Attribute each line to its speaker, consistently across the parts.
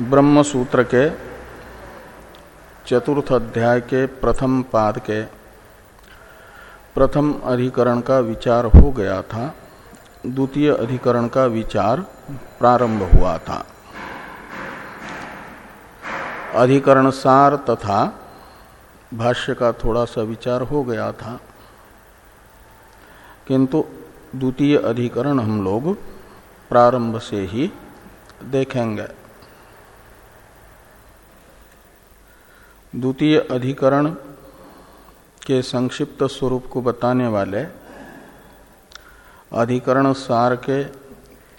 Speaker 1: ब्रह्म सूत्र के चतुर्थ अध्याय के प्रथम पाद के प्रथम अधिकरण का विचार हो गया था। द्वितीय अधिकरण का विचार प्रारंभ हुआ था। अधिकरण सार तथा भाष्य का थोड़ा सा विचार हो गया था। किंतु द्वितीय अधिकरण हम लोग प्रारंभ से ही देखेंगे। द्वितीय अधिकरण के संक्षिप्त स्वरूप को बताने वाले अधिकरण सार के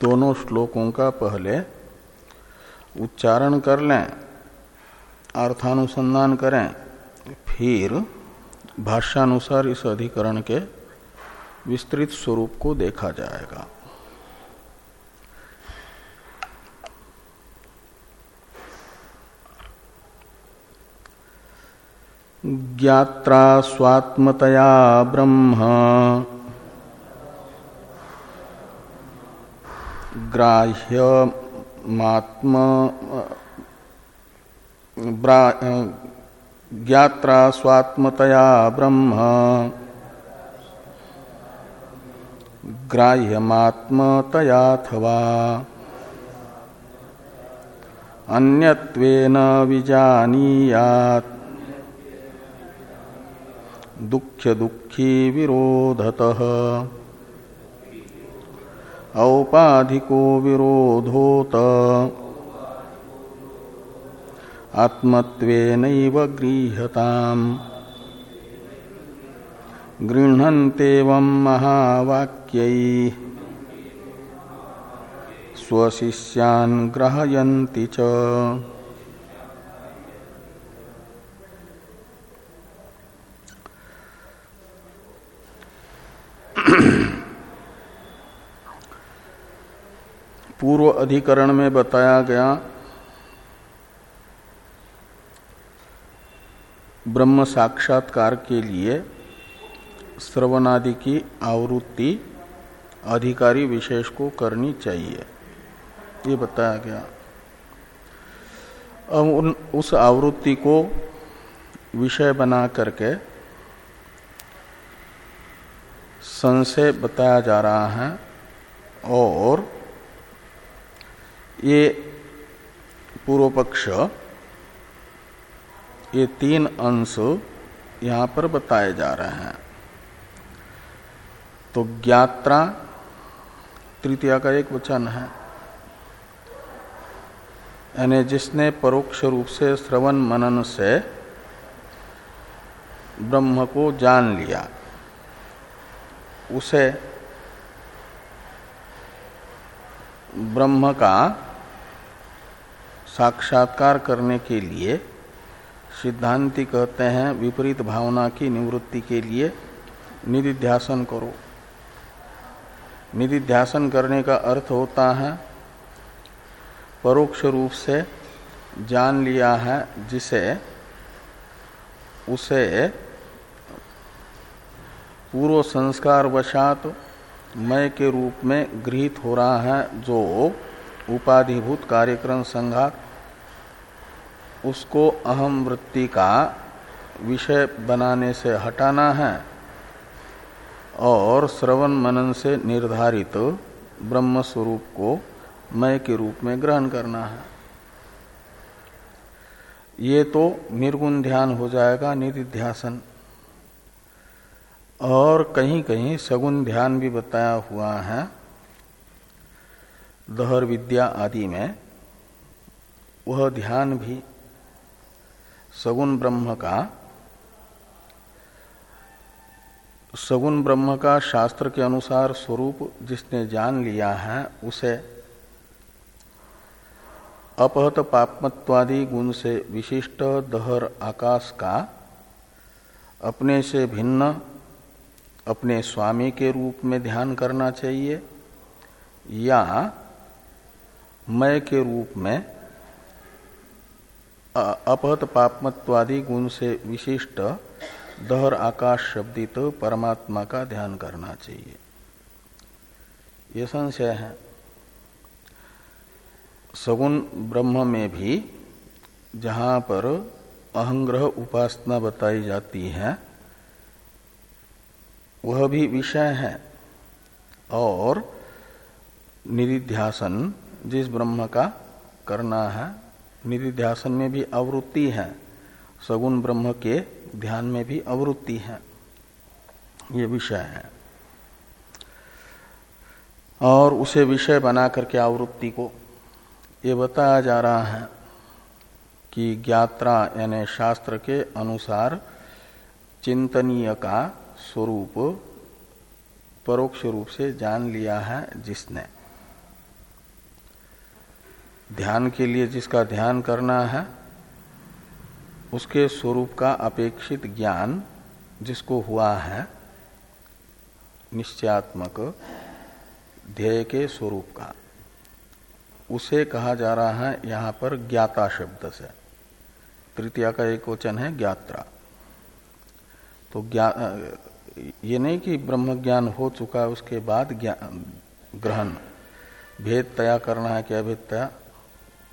Speaker 1: दोनों श्लोकों का पहले उच्चारण कर लें, अर्थानुसंधान करें, फिर भाष्यानुसार इस अधिकरण के विस्तृत स्वरूप को देखा जाएगा। ज्ञात्रा स्वात्मतया ब्रह्म। ग्राह्य ज्ञात्रा स्वात्मतया ब्रह्म। ग्राह्यमात्मतयाथवा अन्यत्वेन विजानीयात्। दुख्य दुखी विरोधतः। औपाधिको विरोधोत। आत्मत्वेनैव गृह्यताम्। गृह्णन्तेवं महावाक्यैः। स्वशिष्यान् ग्रहयन्ति च। पूर्व अधिकरण में बताया गया ब्रह्म साक्षात्कार के लिए श्रवणादि की आवृत्ति अधिकारी विशेष को करनी चाहिए। ये बताया गया। अब उन, उस आवृत्ति को विषय बना करके संशय बताया जा रहा है और ये पूर्व पक्ष ये तीन अंश यहाँ पर बताए जा रहे हैं। तो ज्ञात्रा, तृतीया का एक वचन है। यानी जिसने परोक्ष रूप से श्रवण मनन से ब्रह्म को जान लिया, उसे ब्रह्म का साक्षात्कार करने के लिए सिद्धांति कहते हैं, विपरीत भावना की निवृत्ति के लिए निधिध्यासन करो। निधिध्यासन करने का अर्थ होता है, परोक्ष रूप से जान लिया है, जिसे, उसे पूर्व संस्कार वशात मय के रूप में गृहित हो रहा है, जो उपाधिभूत कार्यक्रम संघात उसको अहम वृत्ति का विषय बनाने से हटाना है और श्रवण मनन से निर्धारित ब्रह्म स्वरूप को मय के रूप में ग्रहण करना है। ये तो निर्गुण ध्यान हो जाएगा, निधिध्यासन। और कहीं कहीं सगुण ध्यान भी बताया हुआ है, दहर विद्या आदि में, वह ध्यान भी सगुण ब्रह्म का, सगुण ब्रह्म का शास्त्र के अनुसार स्वरूप जिसने जान लिया है, उसे अपहत पापमत्वादि गुण से विशिष्ट दहर आकाश का, अपने से भिन्न, अपने स्वामी के रूप में ध्यान करना चाहिए, या मय के रूप में अपहत पापमत्वादि गुण से विशिष्ट दहर आकाश शब्दित परमात्मा का ध्यान करना चाहिए। यह संशय है। सगुण ब्रह्म में भी जहाँ पर अहंग्रह उपासना बताई जाती है, वह भी विषय है और निधिध्यासन जिस ब्रह्म का करना है निधिध्यासन में भी आवृत्ति है। सगुण ब्रह्म के ध्यान में भी आवृत्ति है। ये विषय है। और उसे विषय बना करके आवृत्ति को ये बताया जा रहा है कि ज्ञात्रा यानी शास्त्र के अनुसार चिंतनीय का स्वरूप परोक्ष रूप से जान लिया है जिसने। ध्यान के लिए जिसका ध्यान करना है, उसके स्वरूप का अपेक्षित ज्ञान जिसको हुआ है, निश्चयात्मक ध्येय के स्वरूप का। उसे कहा जा रहा है यहाँ पर ज्ञाता शब्द से। तृतीया का एक वचन है ज्ञात्रा। तो ज्ञा, ये नहीं कि ब्रह्म ज्ञान हो चुका है, उसके बाद ग्रहण। भेद तया करना है क्या भेद तया?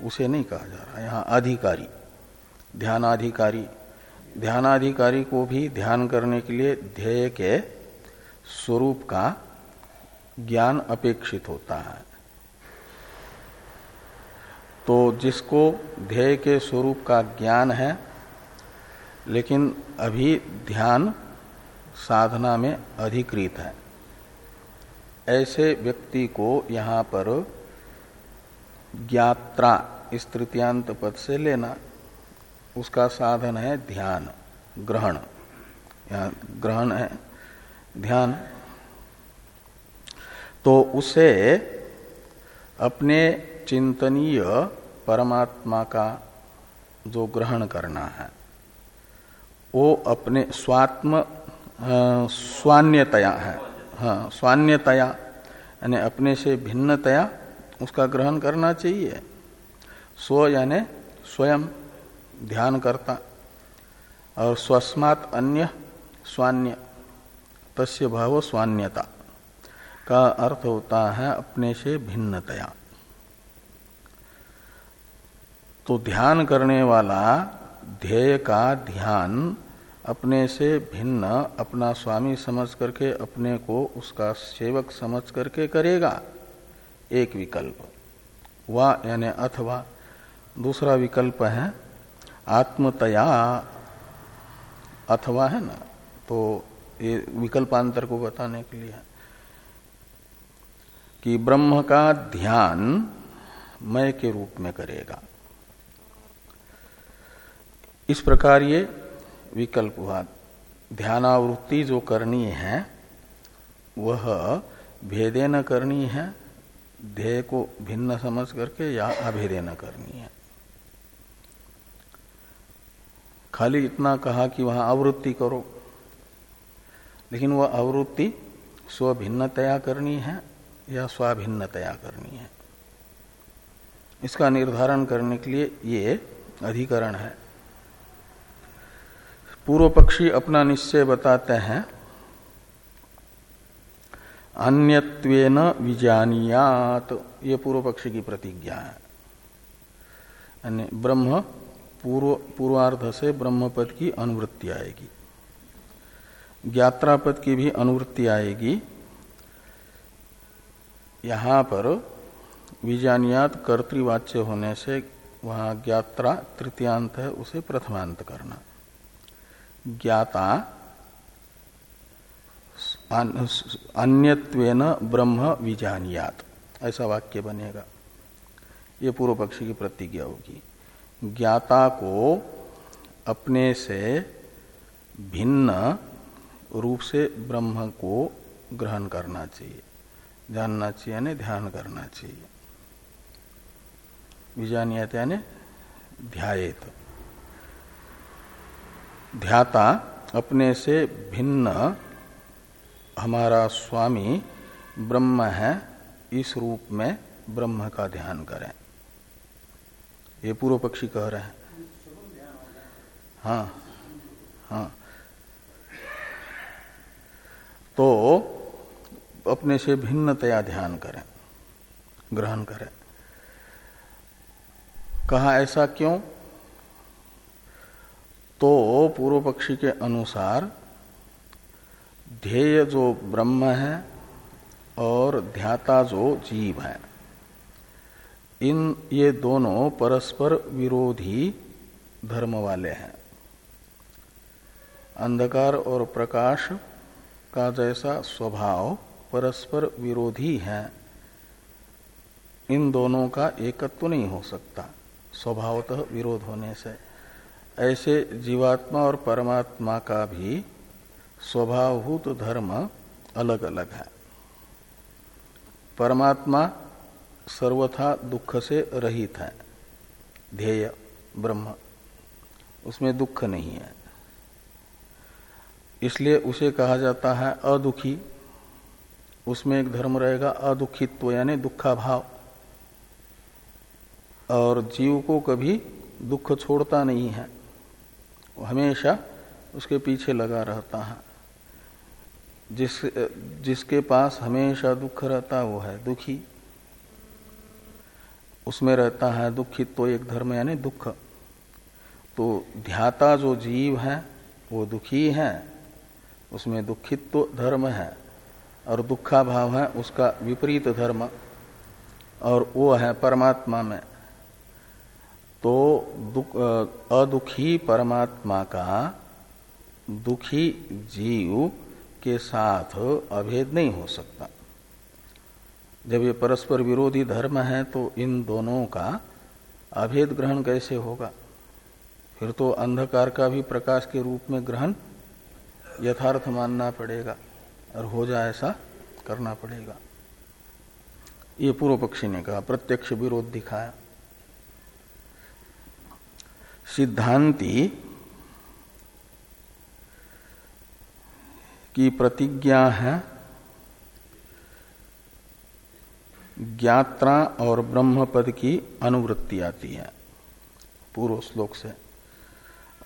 Speaker 1: उसे नहीं कहा जा रहा यहाँ अधिकारी, ध्यानाधिकारी ध्यानाधिकारी को भी ध्यान करने के लिए ध्येय के स्वरूप का ज्ञान अपेक्षित होता है। तो जिसको ध्येय के स्वरूप का ज्ञान है, लेकिन अभी ध्यान साधना में अधिकृत है, ऐसे व्यक्ति को यहाँ पर ज्ञात्रा इस तृतीयांत पद से लेना, उसका साधन है ध्यान, ग्रहण। ग्रहण है, ध्यान। तो उसे अपने चिंतनीय परमात्मा का जो ग्रहण करना है, वो अपने स्वात्म स्वान्यतया है। हाँ स्वान्यतया, यानी अपने से भिन्नतया उसका ग्रहण करना चाहिए। स्व यानि स्वयं ध्यान करता। और स्वस्मात अन्य स्वान्य, तस्य भाव स्वान्यता। का अर्थ होता है अपने से भिन्नतया। तो ध्यान करने वाला ध्येय का ध्यान अपने से भिन्न अपना स्वामी समझ करके अपने को उसका सेवक समझ करके करेगा। एक विकल्प। वा यानी अथवा दूसरा विकल्प है आत्मतया अथवा है ना? तो ये विकल्पांतर को बताने के लिए कि ब्रह्म का ध्यान मय के रूप में करेगा। इस प्रकार ये विकल्प हुआ। ध्यानावृत्ति जो करनी है, वह भेदे न करनी है ध्येय को भिन्न समझ करके या अभेदे न करनी है। खाली इतना कहा कि वहाँ आवृत्ति करो। लेकिन वह आवृत्ति स्वभिन्नतया करनी है या स्वाभिन्नतया करनी है? इसका निर्धारण करने के लिए ये अधिकरण है। पूर्व पक्षी अपना निश्चय बताते हैं अन्यत्वेन विजानियात। ये पूर्व पक्षी की प्रतिज्ञा है। यानी ब्रह्म पूर्व, पूर्वार्ध से ब्रह्म पद की अनुवृत्ति आएगी। ज्ञात्रा पद की भी अनुवृत्ति आएगी। यहाँ पर विजानियात कर्तृवाच्य होने से वहाँ ज्ञात्रा तृतीयांत है, उसे प्रथमांत करना। ज्ञाता अन्यत्वेन ब्रह्म विजानियात। ऐसा वाक्य बनेगा। ये पूर्व पक्षी की प्रतिज्ञा होगी। ज्ञाता को अपने से भिन्न रूप से ब्रह्म को ग्रहण करना चाहिए। जानना चाहिए यानी ध्यान करना चाहिए। विजानियत यानी ध्यात ध्याता अपने से भिन्न हमारा स्वामी ब्रह्म है, इस रूप में ब्रह्म का ध्यान करें। ये पूर्व पक्षी कह रहे हैं। हाँ हाँ। तो अपने से भिन्नतया ध्यान करें, ग्रहण करें। कहा, ऐसा क्यों? तो पूर्व पक्षी के अनुसार ध्येय जो ब्रह्म है और ध्याता जो जीव है। इन ये दोनों परस्पर विरोधी धर्म वाले हैं। अंधकार और प्रकाश का जैसा स्वभाव परस्पर विरोधी है, इन दोनों का एकत्व नहीं हो सकता, स्वभावतः विरोध होने से। ऐसे जीवात्मा और परमात्मा का भी स्वभावभूत धर्म अलग अलग है। परमात्मा सर्वथा दुख से रहित है। ध्येय, ब्रह्म, उसमें दुख नहीं है। इसलिए उसे कहा जाता है अदुखी। उसमें एक धर्म रहेगा अदुखित्व, यानी दुखा भाव और जीव को कभी दुख छोड़ता नहीं है। हमेशा उसके पीछे लगा रहता है। जिस, जिसके पास हमेशा दुख रहता वो है दुखी। उसमें रहता है दुखित तो एक धर्म यानी दुख। तो ध्याता जो जीव है, वो दुखी है। उसमें दुखित तो धर्म है और दुखा भाव है, उसका विपरीत धर्म। और वो है परमात्मा में। तो दुख अदुखी परमात्मा का दुखी जीव के साथ अभेद नहीं हो सकता। जब ये परस्पर विरोधी धर्म है तो इन दोनों का अभेद ग्रहण कैसे होगा? फिर तो अंधकार का भी प्रकाश के रूप में ग्रहण यथार्थ मानना पड़ेगा, और हो जाए ऐसा करना पड़ेगा। ये पूर्व पक्षी ने कहा, प्रत्यक्ष विरोध दिखाया। सिद्धांति की प्रतिज्ञा है, ज्ञात्रा और ब्रह्म पद की अनुवृत्ति आती है, पूर्व श्लोक से।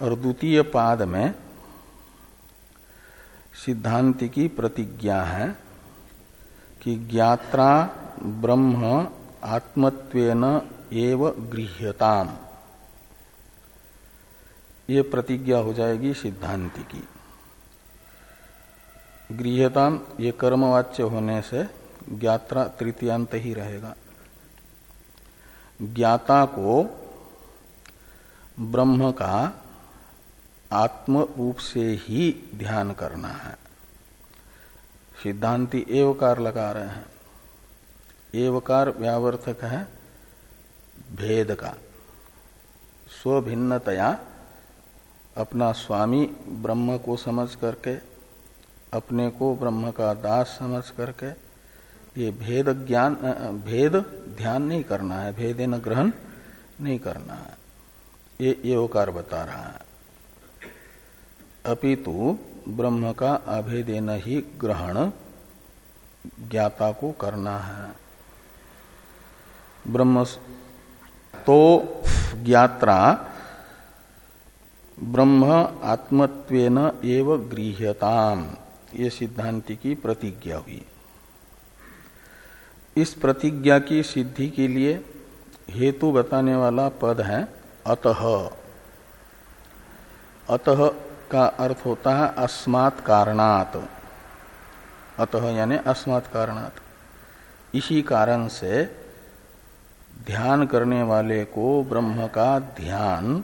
Speaker 1: और द्वितीय पाद में सिद्धांति की प्रतिज्ञा है कि ज्ञात्रा, ब्रह्म, आत्मत्वेन एव गृह्यताम। ये प्रतिज्ञा हो जाएगी सिद्धांति की। गृहताम ये कर्मवाच्य होने से ज्ञात्रा तृतीयांत ही रहेगा। ज्ञाता को ब्रह्म का आत्म रूप से ही ध्यान करना है। सिद्धांति एवकार लगा रहे हैं। एवकार व्यावर्तक है भेद का। स्वभिन्नतया अपना स्वामी ब्रह्म को समझ करके अपने को ब्रह्म का दास समझ करके ये भेद ज्ञान भेद ध्यान नहीं करना है, भेद न ग्रहण नहीं करना है। ये ये ओकार बता रहा है। अपितु ब्रह्म का अभेदेन ही ग्रहण ज्ञाता को करना है। ब्रह्म तो ज्ञात्रा ब्रह्म आत्मत्वेन एव गृह्यताम। ये सिद्धांति की प्रतिज्ञा हुई। इस प्रतिज्ञा की सिद्धि के लिए हेतु बताने वाला पद है अतः। अतः का अर्थ होता है अस्मात् कारणात। अतः यानी अस्मात् कारणात। इसी कारण से ध्यान करने वाले को ब्रह्म का ध्यान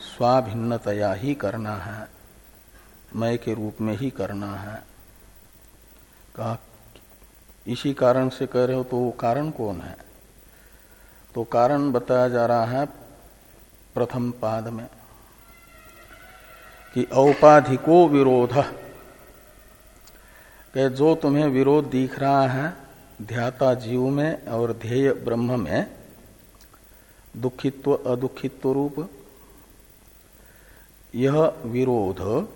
Speaker 1: स्वाभिन्नतया ही करना है। मय के रूप में ही करना है। कहा, इसी कारण से कह रहे हो तो वो कारण कौन है? तो कारण बताया जा रहा है प्रथम पाद में कि औपाधिको विरोध। कि जो तुम्हें विरोध दिख रहा है ध्याता जीव में और ध्येय ब्रह्म में, दुखित्व, अदुखित्व रूप, यह विरोध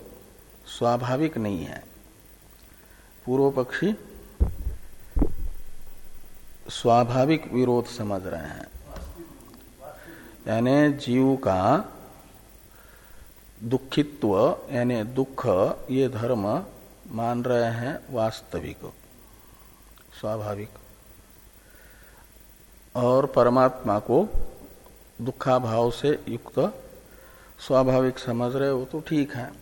Speaker 1: स्वाभाविक नहीं है। पूर्व पक्षी स्वाभाविक विरोध समझ रहे हैं। यानी जीव का दुखित्व, यानी दुख, ये धर्म मान रहे हैं वास्तविक, स्वाभाविक। और परमात्मा को दुखा भाव से युक्त, स्वाभाविक समझ रहे हो तो ठीक है,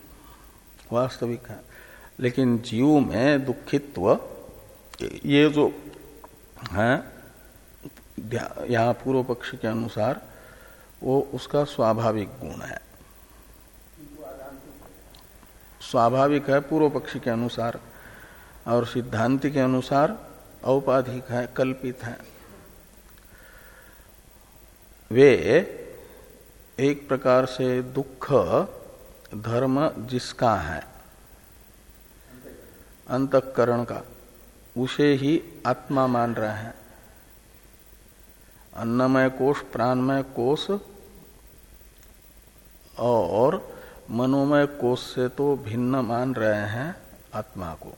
Speaker 1: वास्तविक है। लेकिन जीव में दुखित्व, ये जो है यहाँ पूर्व पक्ष के अनुसार, वो उसका स्वाभाविक गुण है। स्वाभाविक है पूर्व पक्षी के अनुसार, और सिद्धांति के अनुसार औपाधिक है, कल्पित है। वे एक प्रकार से दुख, धर्म जिसका है अंतकरण का। उसे ही आत्मा मान रहे हैं। अन्नमय कोष, प्राणमय कोष और मनोमय कोष से तो भिन्न मान रहे हैं आत्मा को।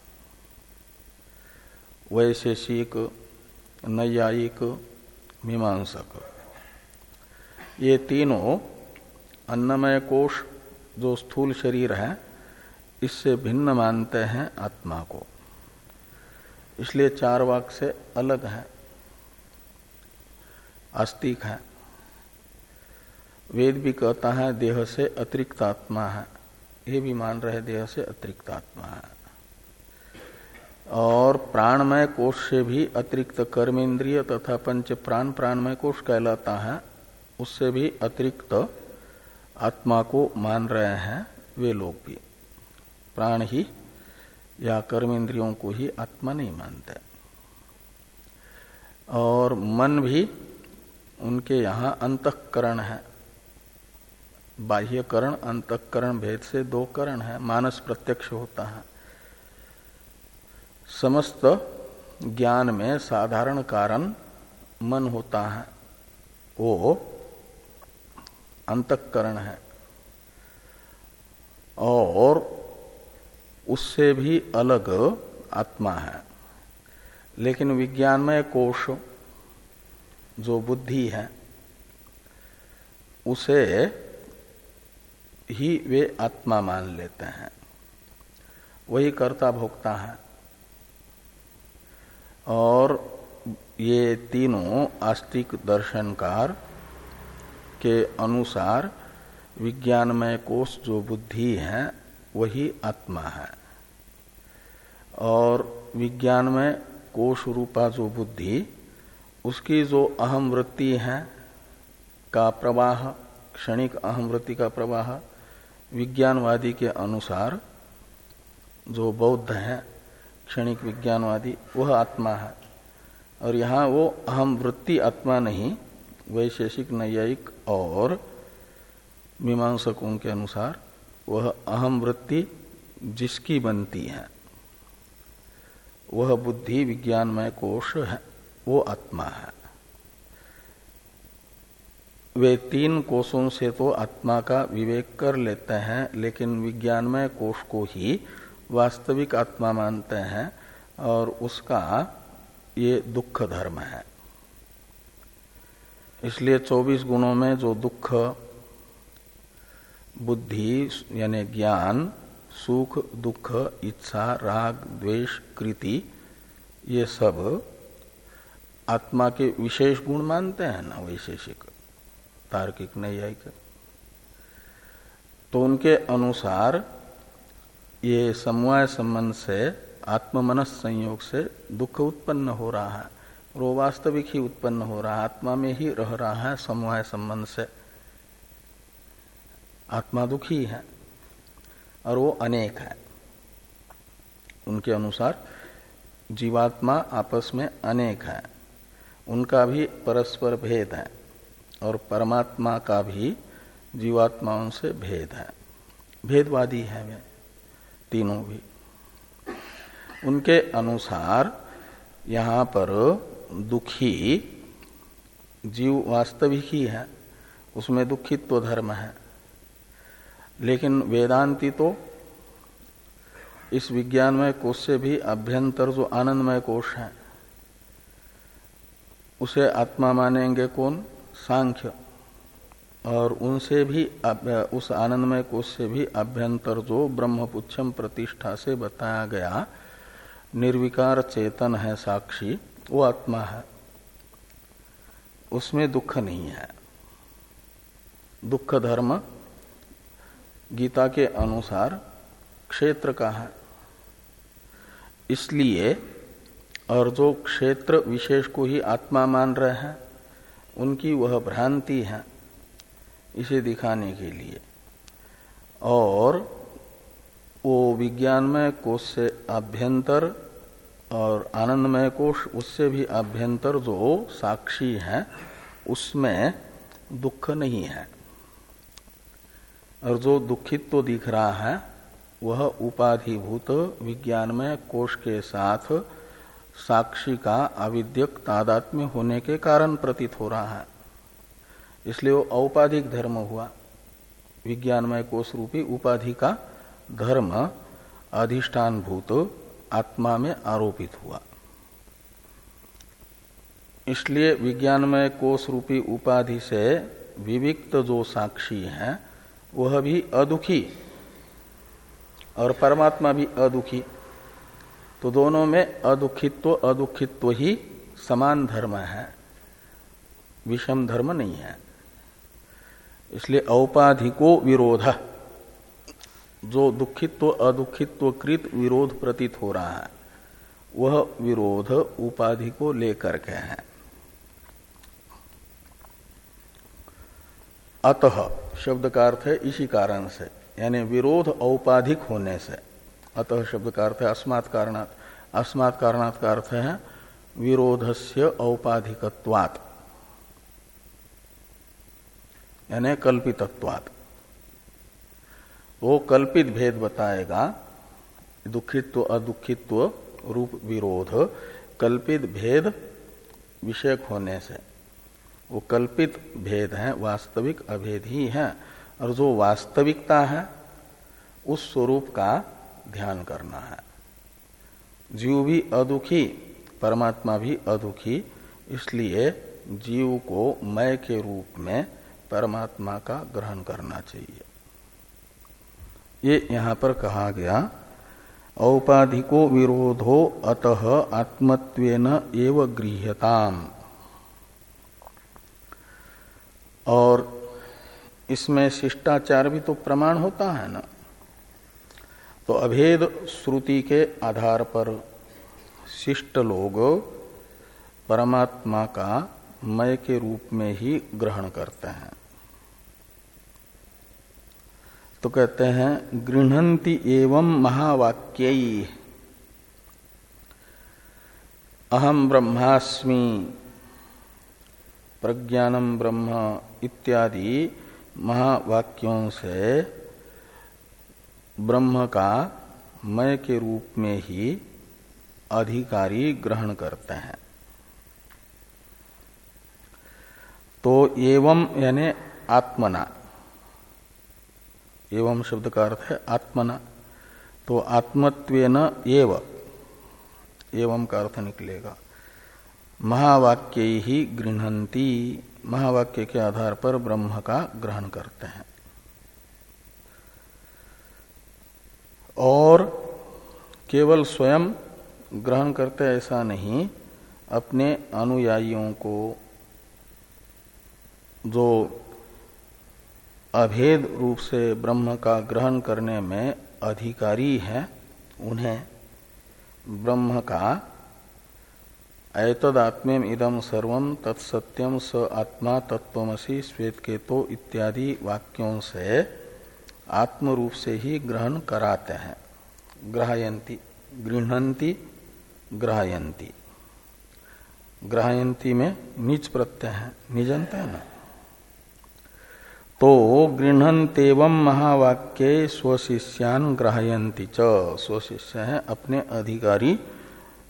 Speaker 1: वैशेषिक नैयायिक, मीमांसक। ये तीनों अन्नमय कोष, जो स्थूल शरीर है इससे भिन्न मानते हैं आत्मा को। इसलिए चार वाक से अलग है, आस्तिक है। वेद भी कहता है, देह से अतिरिक्त आत्मा है। ये भी मान रहे देह से अतिरिक्त आत्मा है। और प्राणमय कोष से भी अतिरिक्त कर्म इंद्रिय तथा पंच प्राण प्राणमय कोष कहलाता है, उससे भी अतिरिक्त आत्मा को मान रहे हैं वे लोग भी। प्राण ही या कर्मेंद्रियों को ही आत्मा नहीं मानते और मन भी उनके यहाँ अंतकरण है। बाह्यकरण, अंतकरण भेद से दो करण है। मानस प्रत्यक्ष होता है। समस्त ज्ञान में साधारण कारण मन होता है। वो अंतकरण है। और उससे भी अलग आत्मा है। लेकिन विज्ञानमय कोश जो बुद्धि है, उसे ही वे आत्मा मान लेते हैं। वही कर्ता भोक्ता है। और ये तीनों आस्तिक दर्शनकार के अनुसार विज्ञानमय कोष जो बुद्धि है वही आत्मा है। और विज्ञान में कोष रूपा जो बुद्धि, उसकी जो अहम वृत्ति है, का प्रवाह, क्षणिक अहम वृत्ति का प्रवाह, विज्ञानवादी के अनुसार जो बौद्ध है, क्षणिक विज्ञानवादी, वह आत्मा है। और यहाँ वो अहम वृत्ति आत्मा नहीं, वैशेषिक, नैयायिक और मीमांसकों के अनुसार वह अहम वृत्ति जिसकी बनती है। वह बुद्धि विज्ञानमय कोश है, वो आत्मा है। वे तीन कोषों से तो आत्मा का विवेक कर लेते हैं, लेकिन विज्ञानमय कोष को ही वास्तविक आत्मा मानते हैं, और उसका ये दुख धर्म है। इसलिए 24 गुणों में जो दुख बुद्धि, यानी ज्ञान, सुख, दुख, इच्छा, राग, द्वेष, कृति, ये सब आत्मा के विशेष गुण मानते हैं ना, वैशेषिक। तार्किक न्यायिक तो उनके अनुसार ये समवाय संबंध से, आत्ममनस संयोग से दुख उत्पन्न हो रहा है। वो वास्तविक ही उत्पन्न हो रहा है, आत्मा में ही रह रहा है समवाय संबंध से। आत्मा दुखी है और वो अनेक है। उनके अनुसार जीवात्मा आपस में अनेक है। उनका भी परस्पर भेद है और परमात्मा का भी जीवात्माओं से भेद है। भेदवादी है वे, तीनों भी। उनके अनुसार यहाँ पर दुखी जीव वास्तविक ही है। उसमें दुखित्व धर्म है। लेकिन वेदांती तो इस विज्ञानमय कोष से भी अभ्यंतर जो आनंदमय कोष है, उसे आत्मा मानेंगे कौन? सांख्य। और उनसे भी उस आनंदमय कोष से भी अभ्यंतर जो ब्रह्मपुच्छम प्रतिष्ठा से बताया गया, निर्विकार चेतन है साक्षी, वो आत्मा है। उसमें दुख नहीं है। दुख धर्म गीता के अनुसार क्षेत्र का है। इसलिए और जो क्षेत्र विशेष को ही आत्मा मान रहे हैं, उनकी वह भ्रांति है इसे दिखाने के लिए। और वो विज्ञानमय कोष से आभ्यंतर और आनंदमय कोष, उससे भी अभ्यंतर जो साक्षी है, उसमें दुख नहीं है। और जो दुखित तो दिख रहा है, वह उपाधिभूत विज्ञानमय कोष के साथ साक्षी का अविद्यक तादात्म्य होने के कारण प्रतीत हो रहा है। इसलिए वो औपाधिक धर्म हुआ। विज्ञानमय कोष रूपी उपाधि का धर्म अधिष्ठान भूत आत्मा में आरोपित हुआ। इसलिए विज्ञानमय कोष रूपी उपाधि से विविक्त जो साक्षी है वह भी अदुखी और परमात्मा भी अदुखी। तो दोनों में अदुखित्व अदुखित्व ही समान धर्म है। विषम धर्म नहीं है। इसलिए औपाधिको विरोध। जो दुखित्व अदुखित्व कृत विरोध प्रतीत हो रहा है, वह विरोध उपाधि को लेकर के है। अतः शब्द का अर्थ है इसी कारण से, यानी विरोध औपाधिक होने से। अतः शब्द का अर्थ है अस्मात् कारणात। अस्मात् कारणात का अर्थ है विरोधस्य औपाधिकत्वात्। यानी कल्पितत्वात्। वो कल्पित भेद बताएगा, दुखित्व, अदुखित्व, रूप, विरोध, कल्पित भेद विषयक होने से। वो कल्पित भेद है, वास्तविक अभेद ही है, और जो वास्तविकता है, उस स्वरूप का ध्यान करना है। जीव भी अदुखी, परमात्मा भी अदुखी, इसलिए जीव को मय के रूप में परमात्मा का ग्रहण करना चाहिए। ये यहाँ पर कहा गया, औपाधिको विरोधो अतः आत्मत्वेन एव गृह्यताम। और इसमें शिष्टाचार भी तो प्रमाण होता है ना। तो अभेद श्रुति के आधार पर शिष्ट लोग परमात्मा का मय के रूप में ही ग्रहण करते हैं। तो कहते हैं गृहंति एवं महावाक्य। अहम ब्रह्मास्मि प्रज्ञानम ब्रह्म इत्यादि महावाक्यों से ब्रह्म का मय के रूप में ही अधिकारी ग्रहण करते हैं। तो एवं यानी आत्मना, एवं शब्द का अर्थ है आत्मना। तो आत्मत्वेन एव, एवं का अर्थ निकलेगा। महावाक्य ही गृहंती महावाक्य के आधार पर ब्रह्म का ग्रहण करते हैं। और केवल स्वयं ग्रहण करते ऐसा नहीं, अपने अनुयायियों को जो अभेद रूप से ब्रह्म का ग्रहण करने में अधिकारी है, उन्हें ब्रह्म का एतदात्म्यम इदम सर्व तत्सत्यम स आत्मा तत्वमसी श्वेत के तो इत्यादि वाक्यों से आत्म रूप से ही ग्रहण कराते हैं। ग्रहयंती गृहंती ग्रहयंती ग्रहयंती में निज प्रत्यय है निजनते है ना? तो गृहतेव महावाक्य स्वशिष्यान ग्रहयंती च। स्वशिष्य है अपने अधिकारी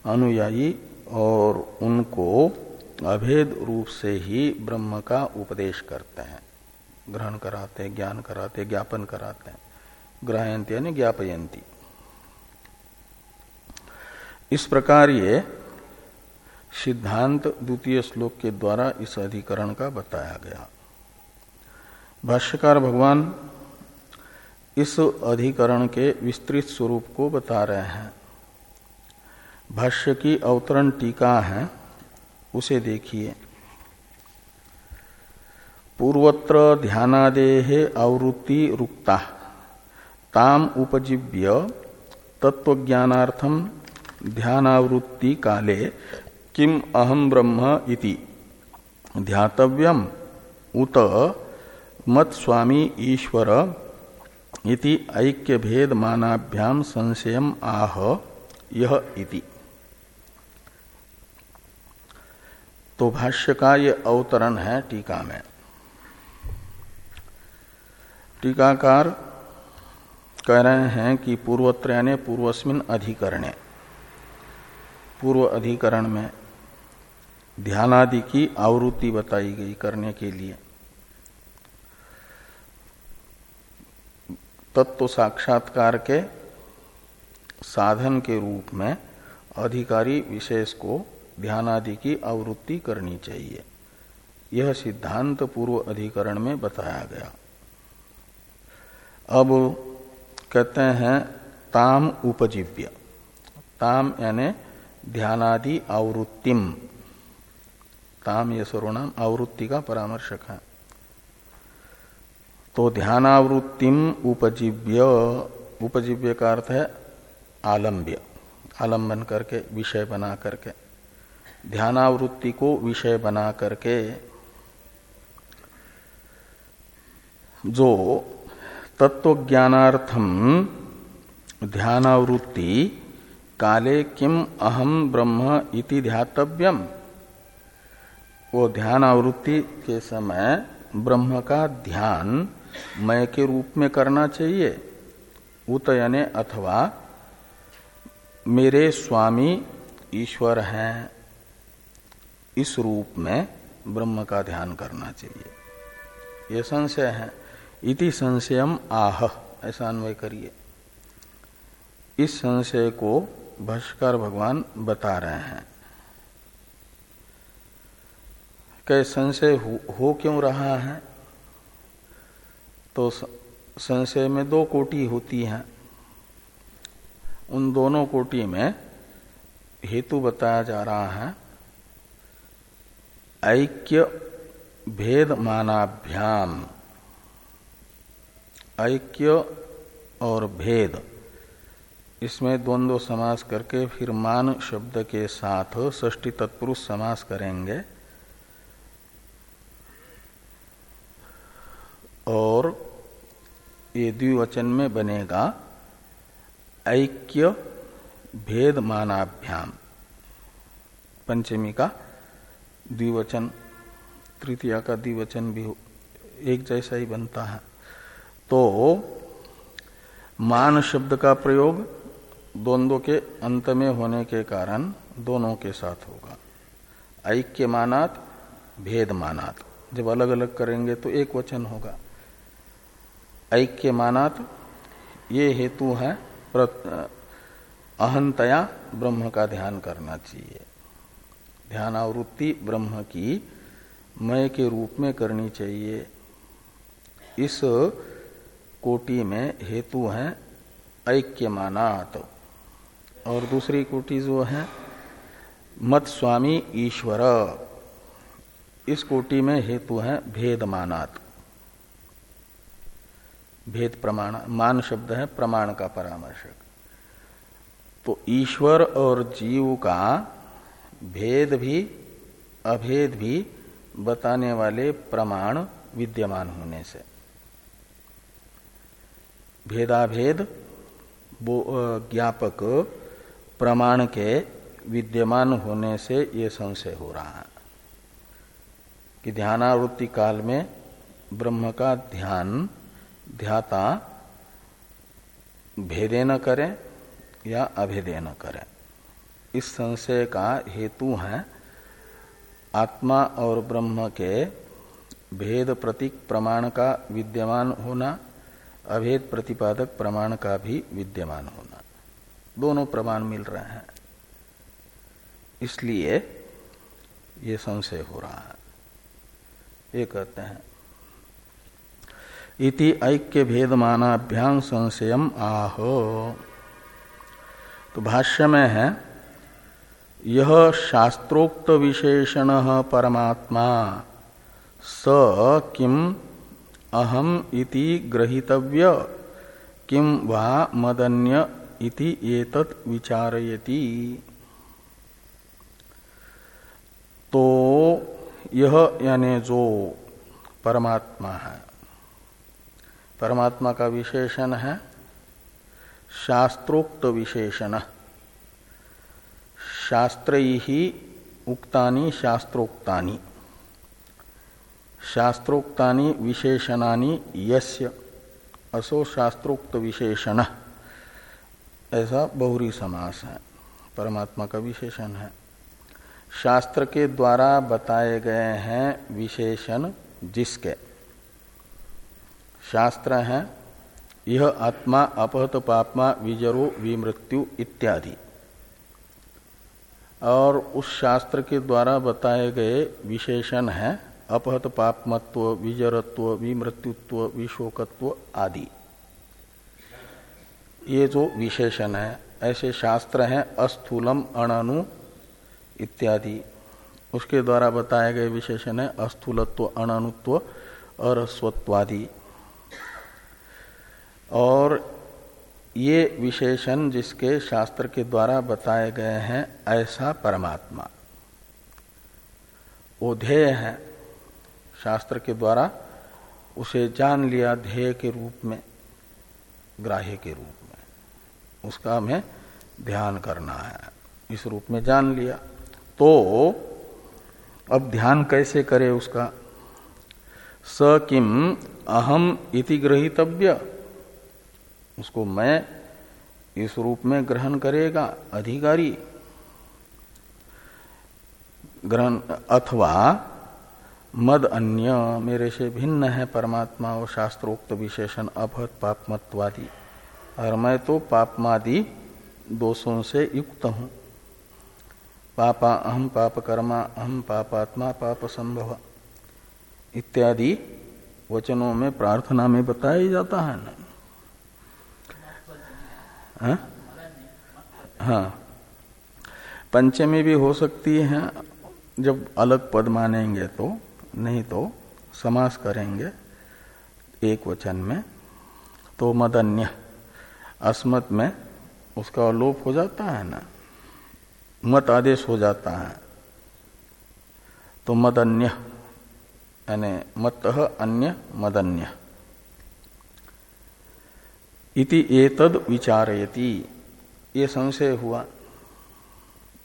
Speaker 1: अनुयायी और उनको अभेद रूप से ही ब्रह्म का उपदेश करते हैं। ग्रहण कराते हैं, ज्ञान कराते हैं, ज्ञापन कराते हैं। ग्रहयंती यानी ज्ञापयंती इस प्रकार ये सिद्धांत द्वितीय श्लोक के द्वारा इस अधिकरण का बताया गया। भाष्यकार भगवान इस अधिकरण के विस्तृत स्वरूप को बता रहे हैं। भाष्य की अवतरण टीका है, उसे देखिए। पूर्वत्र ध्यानादे आवृत्ति रुक्ता, ताम उपजीव्य तत्वज्ञानार्थम ध्यानावृत्ति काले किम अहम ब्रह्म इति। ध्यातव्यम उत मत स्वामी ईश्वर इति ऐक्य भेद मानाभ्याम संशयम आह यह इति। तो भाष्य का ये अवतरण है टीका में। टीकाकार कह रहे हैं कि पूर्वत्र यानी पूर्वस्मिन अधिकरणे, पूर्व अधिकरण में ध्यानादि की आवृत्ति बताई गई करने के लिए। तत्व साक्षात्कार के साधन के रूप में अधिकारी विशेष को ध्यानादि की आवृत्ति करनी चाहिए। यह सिद्धांत पूर्व अधिकरण में बताया गया। अब कहते हैं ताम उपजीव्य। ताम यानी ध्यानादि आवृत्तिम। ताम ये सर्वनाम आवृत्ति का परामर्शक है। तो ध्यानावृत्तिम उपजीव्य उपजीव्य का अर्थ है आलंब्य आलंबन करके, विषय बना करके। ध्यानावृत्ति को विषय बना करके जो तत्व तत्वज्ञानार्थम ध्यानावृत्ति, काले किम अहम ब्रह्म इति ध्यातव्यम। वो ध्यानावृत्ति के समय ब्रह्म का ध्यान मय के रूप में करना चाहिए। उत यानी अथवा मेरे स्वामी ईश्वर हैं। इस रूप में ब्रह्म का ध्यान करना चाहिए। यह संशय है। इति संशयम आह ऐसा अन्वय करिए। इस संशय को भाष्कर भगवान बता रहे हैं। कै संशय हो, हो क्यों रहा है? तो संशय में दो कोटि होती हैं। उन दोनों कोटि में हेतु बताया जा रहा है। ऐक्य भेद मानाभ्याम। ऐक्य और भेद। इसमें द्वंद्व समास करके फिर मान शब्द के साथ षष्टी तत्पुरुष समास करेंगे। और ये द्विवचन में बनेगा, ऐक्य भेद मानाभ्याम। पंचमी का द्विवचन, तृतीया का द्विवचन भी एक जैसा ही बनता है। तो मान शब्द का प्रयोग द्वंद्व के अंत में होने के कारण दोनों के साथ होगा। ऐक्य मानात, भेद मानात। जब अलग अलग करेंगे तो एक वचन होगा। ऐक्य मानात, ये हेतु है अहंतया ब्रह्म का ध्यान करना चाहिए। ध्यानावृत्ति ब्रह्म की मय के रूप में करनी चाहिए। इस कोटि में हेतु है ऐक्य मानात और दूसरी कोटि जो है मत स्वामी ईश्वर। इस कोटि में हेतु है भेद मानात भेद प्रमाण, मान शब्द है, प्रमाण का परामर्शक। तो ईश्वर और जीव का भेद भी, अभेद भी बताने वाले प्रमाण विद्यमान होने से। भेदाभेद ज्ञापक प्रमाण के विद्यमान होने से ये संशय हो रहा है कि ध्यानावृत्ति काल में ब्रह्म का ध्यान, ध्याता भेदे न करें या अभेदे न करें। इस संशय का हेतु है आत्मा और ब्रह्म के भेद प्रतीक प्रमाण का विद्यमान होना, अभेद प्रतिपादक प्रमाण का भी विद्यमान होना। दोनों प्रमाण मिल रहे हैं। इसलिए ये संशय हो रहा है। ये कहते हैं, इति ऐक्य भेद संशयम आह। तो भाष्य में है यह शास्त्रोक्त विशेषण परमात्मा, स किम अहम इति ग्रहितव्य किम वा मदन्य इति एतत् विचारयति। तो यह यानी जो परमात्मा है। परमात्मा का विशेषण है शास्त्रोक्त विशेषण शास्त्र ही उक्तानि, शास्त्रोक्तानि। शास्त्रोक्तानि विशेषणानि, यस्य असो शास्त्रोक्त विशेषण ऐसा बहुरी समास है, परमात्मा का विशेषण है। शास्त्र के द्वारा बताए गए हैं विशेषण जिसके? शास्त्र है, यह आत्मा, अपहत पापमा, विजरो, विमृत्यु इत्यादि। और उस शास्त्र के द्वारा बताए गए विशेषण हैं, अपहत पापमत्व, विजरत्व, विमृत्युत्व, विशोकत्व आदि। ये जो विशेषण है, ऐसे शास्त्र हैं, अस्थूलम, अणनु इत्यादि। उसके द्वारा बताए गए विशेषण है, अस्थूलत्व, अणनुत्व और स्वत्वादि और ये विशेषण जिसके शास्त्र के द्वारा बताए गए हैं, ऐसा परमात्मा। वो ध्येय है। शास्त्र के द्वारा उसे जान लिया ध्येय के रूप में, ग्राह्य के रूप में। उसका हमें ध्यान करना है। इस रूप में जान लिया। तो अब ध्यान कैसे करे उसका? स किम अहम इति ग्रहितव्य। उसको मैं इस रूप में ग्रहण करेगा, अधिकारी। ग्रहण, अथवा मद अन्य, मेरे से भिन्न है परमात्मा और शास्त्रोक्त विशेषण अपहत पापमत्वादि। और मैं तो पापमादि दोषों से युक्त हूँ। पापा अहम पाप कर्मा अहम पापात्मा पाप संभव। इत्यादि वचनों में प्रार्थना में बताया जाता है। ना हाँ, हाँ। पंचमी भी हो सकती है जब अलग पद मानेंगे तो नहीं तो समास करेंगे एक वचन में तो मदन्य अस्मत में उसका लोप हो जाता है ना? मत आदेश हो जाता है। तो मदन्य यानी मत अन्य मदन्य। इति एतद विचारयति। ये संशय हुआ।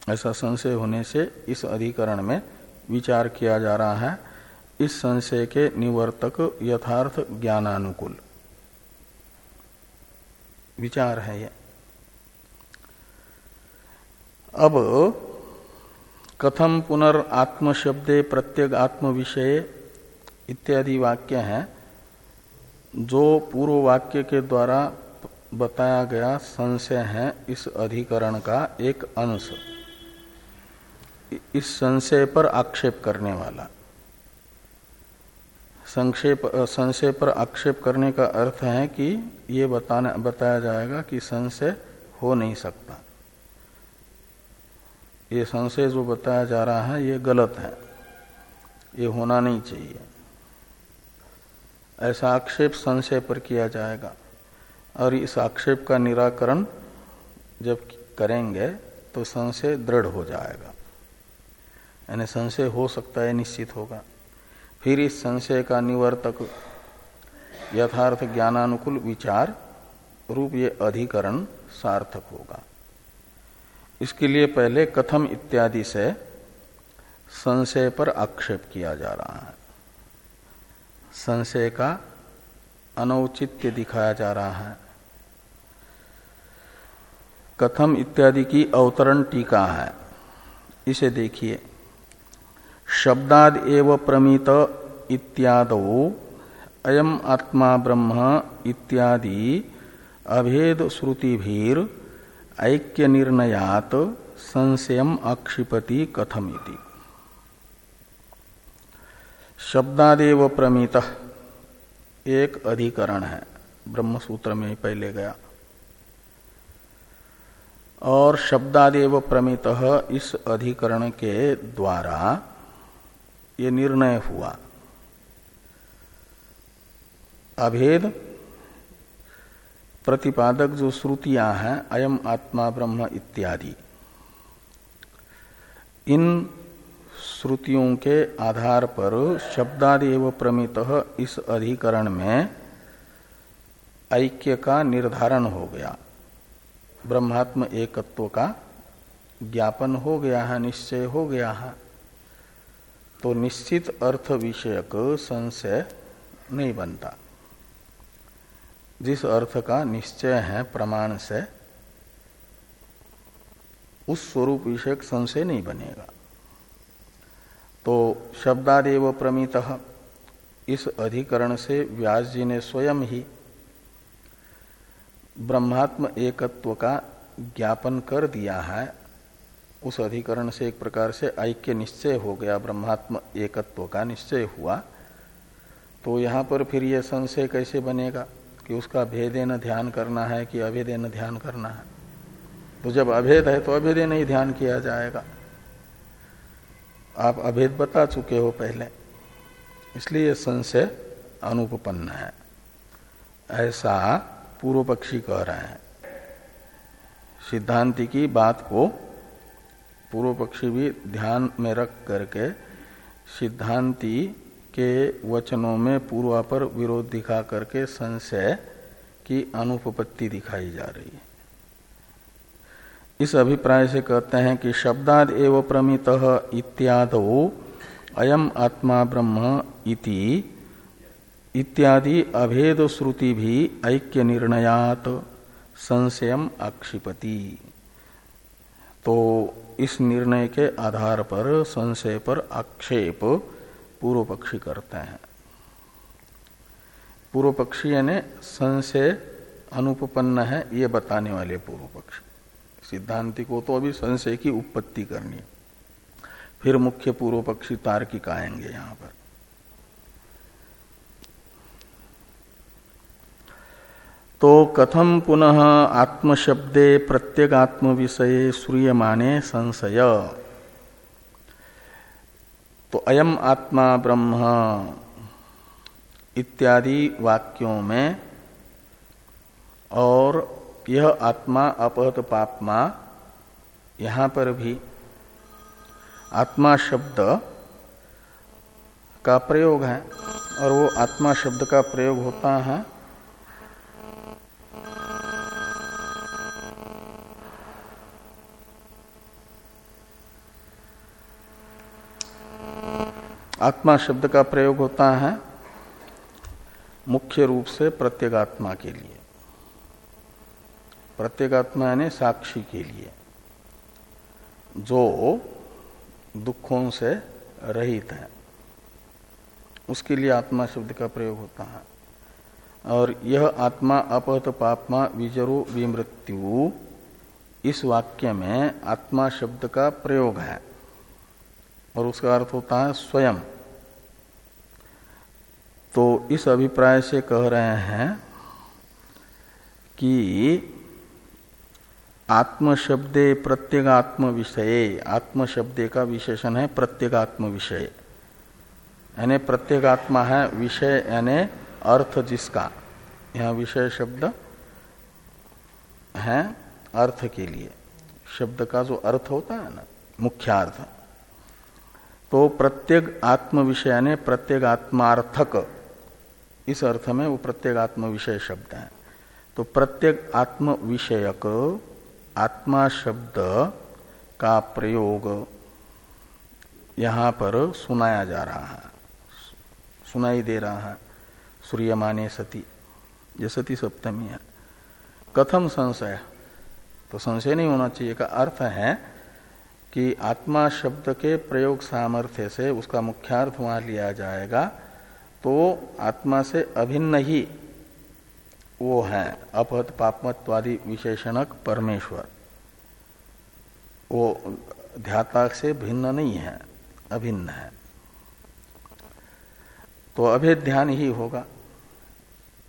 Speaker 1: ऐसा संशय होने से इस अधिकरण में विचार किया जा रहा है। इस संशय के निवर्तक यथार्थ ज्ञानानुकूल। विचार है ये। अब कथम पुनर् आत्म शब्दे प्रत्येक आत्म विषय इत्यादि वाक्य हैं, जो पूर्व वाक्य के द्वारा बताया गया संशय है इस अधिकरण का एक अंश। इस संशय पर आक्षेप करने वाला। संक्षेप, संशय पर आक्षेप करने का अर्थ है कि ये बताना, बताया जाएगा कि संशय हो नहीं सकता। ये संशय जो बताया जा रहा है, ये गलत है। ये होना नहीं चाहिए। ऐसा आक्षेप संशय पर किया जाएगा। और इस आक्षेप का निराकरण जब करेंगे तो संशय दृढ़ हो जाएगा। यानी संशय हो सकता है, निश्चित होगा। फिर इस संशय का निवर्तक यथार्थ ज्ञानानुकूल विचार रूप ये अधिकरण सार्थक होगा। इसके लिए पहले कथम इत्यादि से संशय पर आक्षेप किया जा रहा है। संशय का अनौचित्य दिखाया जा रहा है। कथम इत्यादि की अवतरण टीका है। इसे देखिए। शब्दाद एव प्रमित इत्यादो, अयम आत्मा ब्रह्म इत्यादि, अभेद श्रुतिभीर, ऐक्य निर्णयात, संशयम अक्षिपति कथमिति। शब्दादेव प्रमित, एक अधिकरण है। ब्रह्म सूत्र में पहले गया। और शब्दादेव प्रमित इस अधिकरण के द्वारा ये निर्णय हुआ। अभेद, प्रतिपादक जो श्रुतियाँ हैं, अयम आत्मा ब्रह्म इत्यादि, इन श्रुतियों के आधार पर शब्दादेव प्रमित इस अधिकरण में ऐक्य का निर्धारण हो गया। ब्रह्मात्म एकत्व का ज्ञापन हो गया है, निश्चय हो गया है। तो निश्चित अर्थ विषयक संशय नहीं बनता। जिस अर्थ का निश्चय है, प्रमाण से, उस स्वरूप विषयक संशय नहीं बनेगा। तो शब्दादेव प्रमित, इस अधिकरण से व्यास जी ने स्वयं ही ब्रह्मात्म एकत्व का ज्ञापन कर दिया है, उस अधिकरण से एक प्रकार से ऐक्य निश्चय हो गया, ब्रह्मात्म एकत्व का निश्चय हुआ। तो यहाँ पर फिर यह संशय कैसे बनेगा कि उसका भेदेन ध्यान करना है कि अभेदेन ध्यान करना है? तो जब अभेद है तो अभेदेन ही ध्यान किया जाएगा। आप अभेद बता चुके हो पहले, इसलिए संशय अनुपन्न है। ऐसा पूर्व पक्षी कह रहे हैं। सिद्धांति की बात को पूर्व पक्षी भी ध्यान में रख करके सिद्धांति के वचनों में पूर्वापर विरोध दिखा करके संशय की अनुपपत्ति दिखाई जा रही है। इस अभिप्राय से कहते हैं कि शब्दाद एव प्रमित इत्याद अयम आत्मा ब्रह्म इति इत्यादि अभेद श्रुति भी ऐक्य निर्णयात संशयम आक्षिपति। तो इस निर्णय के आधार पर, संशय पर आक्षेप पूर्व पक्षी करते हैं। पूर्व पक्षी यानी संशय अनुपन्न है, ये बताने वाले पूर्व पक्षी सिद्धांति को तो अभी संशय की उत्पत्ति करनी फिर मुख्य पूर्व पक्षी तार्किक आएँगे यहाँ पर। तो कथम पुनः आत्मशब्दे प्रत्येगात्म विषय श्रूयमाने संशय। तो अयम आत्मा ब्रह्म इत्यादि वाक्यों में और यह आत्मा अपहत पापमा यहाँ पर भी आत्मा शब्द का प्रयोग है और वो आत्मा शब्द का प्रयोग होता है। आत्मा शब्द का प्रयोग होता है मुख्य रूप से प्रत्येगात्मा के लिए। प्रत्येगात्मा यानी साक्षी के लिए, जो दुखों से रहित है। उसके लिए आत्मा शब्द का प्रयोग होता है। और यह आत्मा अपहत पापमा विजरो विमृत्यु, इस वाक्य में आत्मा शब्द का प्रयोग है। और उसका अर्थ होता है स्वयं। तो इस अभिप्राय से कह रहे हैं कि आत्म शब्दे प्रत्येगात्म विषय आत्म शब्दे का विशेषण है प्रत्येगात्म विषय। यानी प्रत्येगात्मा है विषय, यानी अर्थ जिसका। यह विषय शब्द है अर्थ के लिए। शब्द का जो अर्थ होता है ना, मुख्यार्थ। तो प्रत्येक आत्म विषय ने प्रत्येक आत्मार्थक, इस अर्थ में वो प्रत्येक आत्म विषय शब्द है। तो प्रत्येक आत्म विषयक आत्मा शब्द का प्रयोग यहाँ पर सुनाया जा रहा है। सुनाई दे रहा है, सूर्यमाने सती, ये सती सप्तमी है। कथम संशय तो संशय नहीं होना चाहिए, का अर्थ है कि आत्मा शब्द के प्रयोग सामर्थ्य से उसका मुख्यार्थ वहाँ लिया जाएगा तो आत्मा से अभिन्न ही वो है, अपहत, पापमत्वादि विशेषणक परमेश्वर। वो ध्याता से भिन्न नहीं है, अभिन्न है। तो अभेद ध्यान ही होगा।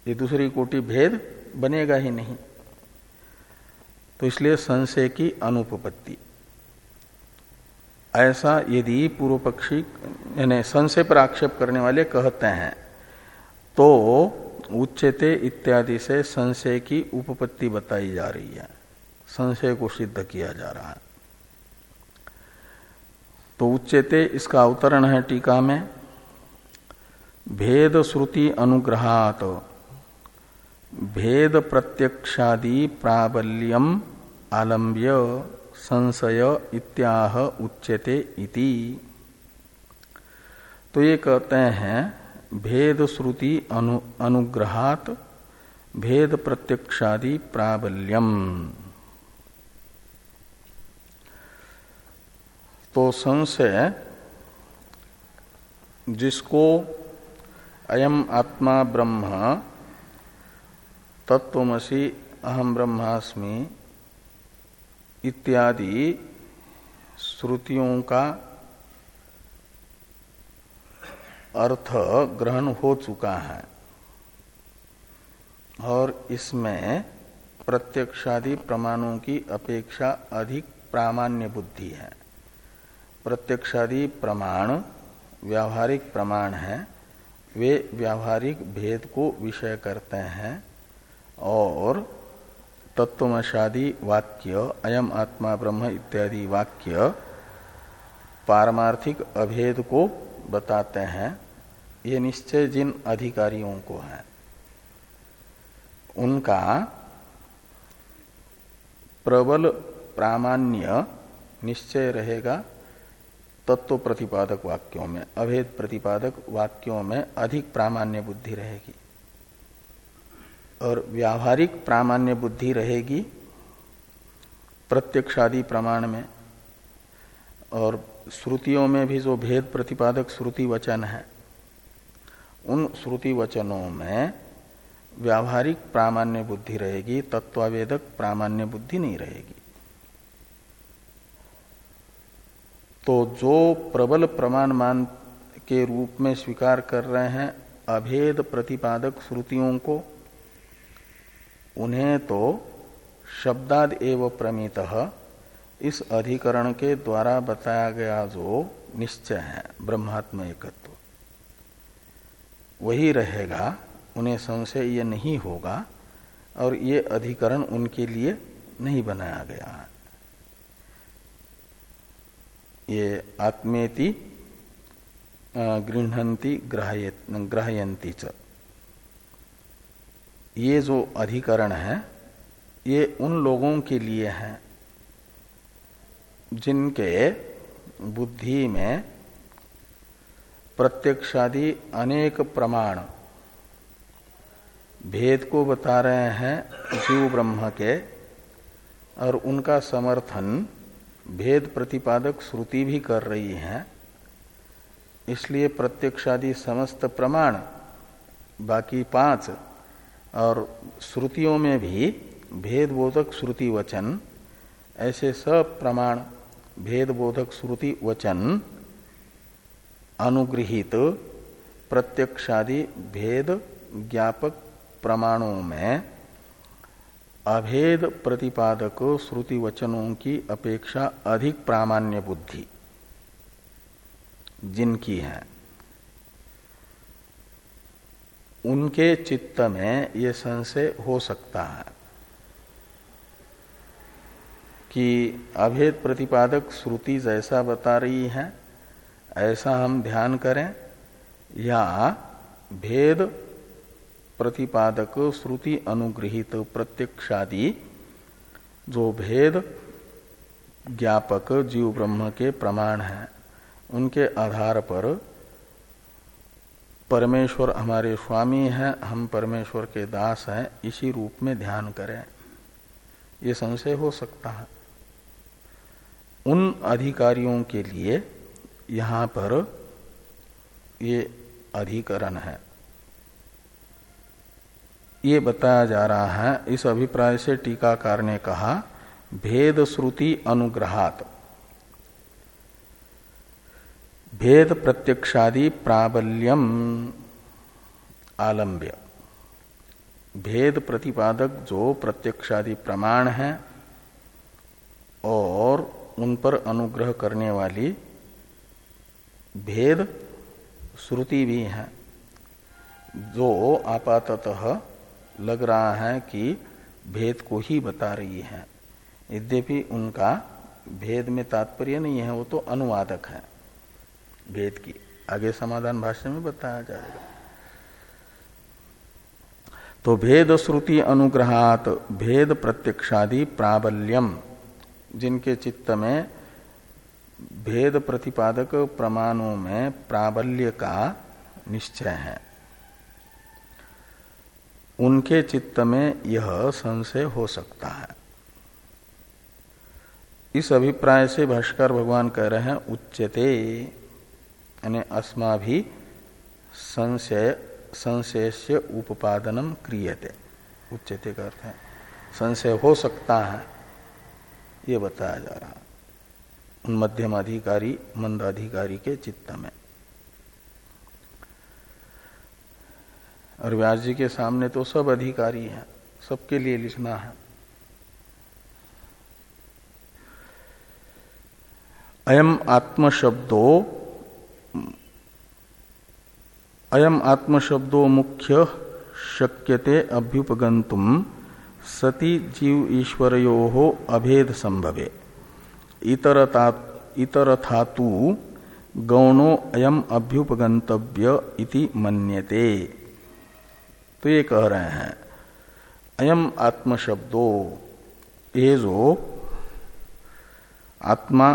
Speaker 1: ये दूसरी कोटि भेद बनेगा ही नहीं। तो इसलिए संशय की अनुपपत्ति। ऐसा यदि पूर्व पक्षी, यानी संशय पर आक्षेप करने वाले कहते हैं तो उच्चते इत्यादि से संशय की उपपत्ति बताई जा रही है। संशय को सिद्ध किया जा रहा है। तो उच्चते इसका अवतरण है टीका में, भेद श्रुति अनुग्रहात, भेद प्रत्यक्षादि प्राबल्यम आलंब्य संशय इत्याह उच्यते इति। तो ये कहते हैं भेद श्रुति अनु, अनुग्रहात भेद प्रत्यक्षादि प्राबल्यम। तो संशय जिसको अयम आत्मा ब्रह्म तत्वमसी अहम ब्रह्मास्मि इत्यादि श्रुतियों का अर्थ ग्रहण हो चुका है। और इसमें प्रत्यक्षादि प्रमाणों की अपेक्षा अधिक प्रामाण्य बुद्धि है। प्रत्यक्षादि प्रमाण व्यावहारिक प्रमाण है। वे व्यावहारिक भेद को विषय करते हैं और तत्वमशादी वाक्य, अयम आत्मा ब्रह्म इत्यादि वाक्य पारमार्थिक अभेद को बताते हैं। ये निश्चय जिन अधिकारियों को है, उनका प्रबल प्रामाण्य निश्चय रहेगा तत्व प्रतिपादक वाक्यों में, अभेद प्रतिपादक वाक्यों में अधिक प्रामाण्य बुद्धि रहेगी। और व्यावहारिक प्रामाण्य बुद्धि रहेगी प्रत्यक्षादि प्रमाण में। और श्रुतियों में भी जो भेद प्रतिपादक श्रुति वचन है, उन श्रुति वचनों में व्यावहारिक प्रामाण्य बुद्धि रहेगी तत्वावेदक प्रामाण्य बुद्धि नहीं रहेगी। तो जो प्रबल प्रमाण मान के रूप में स्वीकार कर रहे हैं अभेद प्रतिपादक श्रुतियों को उन्हें तो शब्दाद एव प्रमित इस अधिकरण के द्वारा बताया गया जो निश्चय है ब्रह्मात्म एकत्व। वही रहेगा, उन्हें संशय ये नहीं होगा और ये अधिकरण उनके लिए नहीं बनाया गया है। ये आत्मेति गृहंती ग्राहयंती च। ये जो अधिकरण है, ये उन लोगों के लिए है, जिनके बुद्धि में प्रत्यक्षादि अनेक प्रमाण भेद को बता रहे हैं, जीव ब्रह्म के, और उनका समर्थन भेद प्रतिपादक श्रुति भी कर रही है, इसलिए प्रत्यक्षादि समस्त प्रमाण, बाकी पाँच और श्रुतियों में भी भेदबोधक श्रुति वचन, ऐसे सब प्रमाण भेद बोधक श्रुति वचन, अनुगृहित प्रत्यक्षादि भेद ज्ञापक प्रमाणों में अभेद प्रतिपादक श्रुति वचनों की अपेक्षा अधिक प्रामाण्य बुद्धि जिनकी है। उनके चित्त में ये संशय हो सकता है कि अभेद प्रतिपादक श्रुति जैसा बता रही है, ऐसा हम ध्यान करें, या भेद प्रतिपादक श्रुति अनुग्रहित प्रत्यक्षादि, जो भेद ज्ञापक जीव ब्रह्म के प्रमाण हैं, उनके आधार पर परमेश्वर हमारे स्वामी हैं, हम परमेश्वर के दास हैं, इसी रूप में ध्यान करें। ये संशय हो सकता है। उन अधिकारियों के लिए यहाँ पर ये अधिकरण है। ये बताया जा रहा है, इस अभिप्राय से टीकाकार ने कहा, भेद श्रुति अनुग्रहात। भेद प्रत्यक्षादि प्राबल्यम। आलंब्य। भेद प्रतिपादक जो प्रत्यक्षादि प्रमाण है और उन पर अनुग्रह करने वाली भेद श्रुति भी है। जो आपातः लग रहा है कि भेद को ही बता रही है। यद्यपि उनका भेद में तात्पर्य नहीं है, वो तो अनुवादक है। भेद की आगे समाधान भाषण में बताया जाएगा। तो भेद श्रुति अनुग्रहात भेद प्रत्यक्षादि प्राबल्यम, जिनके चित्त में भेद प्रतिपादक प्रमाणों में प्राबल्य का निश्चय है। उनके चित्त में यह संशय हो सकता है। इस अभिप्राय से भाष्कर भगवान कह रहे हैं उच्चते यानी अस्मा भी संशय संशय से उपादनम क्रियते। उच्चते का अर्थ है। संशय हो सकता है, ये बताया जा रहा उन मध्यम अधिकारी मंद अधिकारी के चित्त में। और व्यास जी के सामने तो सब अधिकारी हैं, सबके लिए लिखना है। अयम आत्मशब्दो अयम आत्मशब्दो मुख्य शक्यते अभ्युपगंतुम सती जीव ईश्वरयो अभेद संभवे। इतरता इतरथातु गौणो अयम अभ्युपगंतव्य इति मन्यते। तो ये कह रहे हैं, अयम आत्म शब्दो ये जो आत्मा